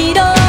giro